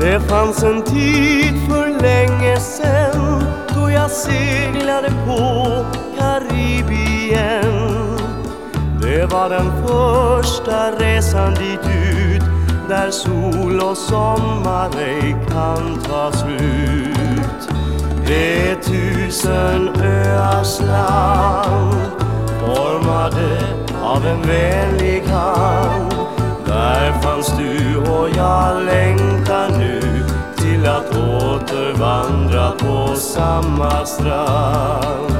Det fanns en tid för länge sen då jag seglade på Karibien. Det var den första resan dit ut där sol och sommar ej kan ta slut. Det är tusen öars land formade av en vänlig hand. Där fanns du och jag länge samma strand.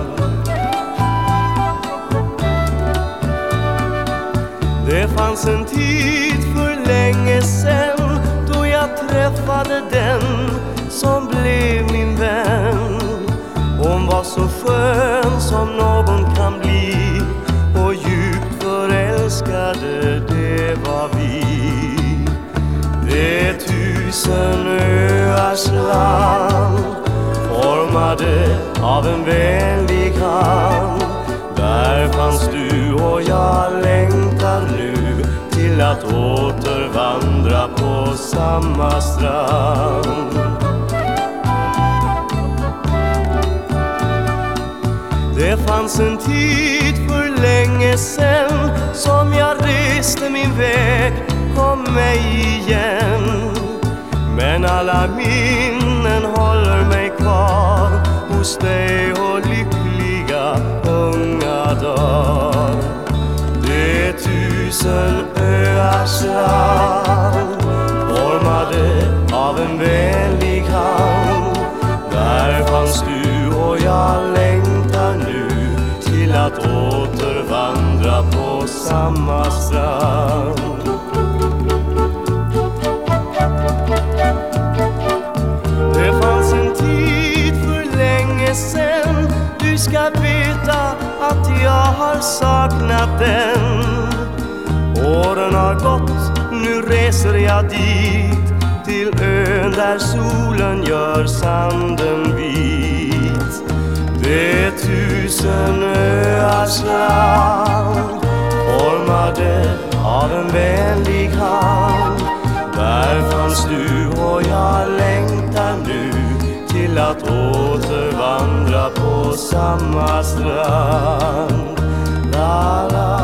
Det fanns en tid för länge sen då jag träffade den som blev min vän. Hon var så skön som någon kan bli och djupt förälskade det var vi. Det är tusen öars land formade av en vänlig hand. Där fanns du och jag längtar nu till att återvandra på samma strand. Det fanns en tid för länge sen som jag reste min väg, kom mig igen. Men alla min hos dig och lyckliga unga dagar. Det tusen öars land formade av en vänlig hand. Där fanns du och jag längtar nu till att återvandra på samma strand. Har saknat den. Åren har gått, nu reser jag dit. Till ön där solen gör sanden vit. Det är tusen öars land Formade av en vänlig hand. Där fanns du och jag längtar nu till att återvandra på samma strand. la la.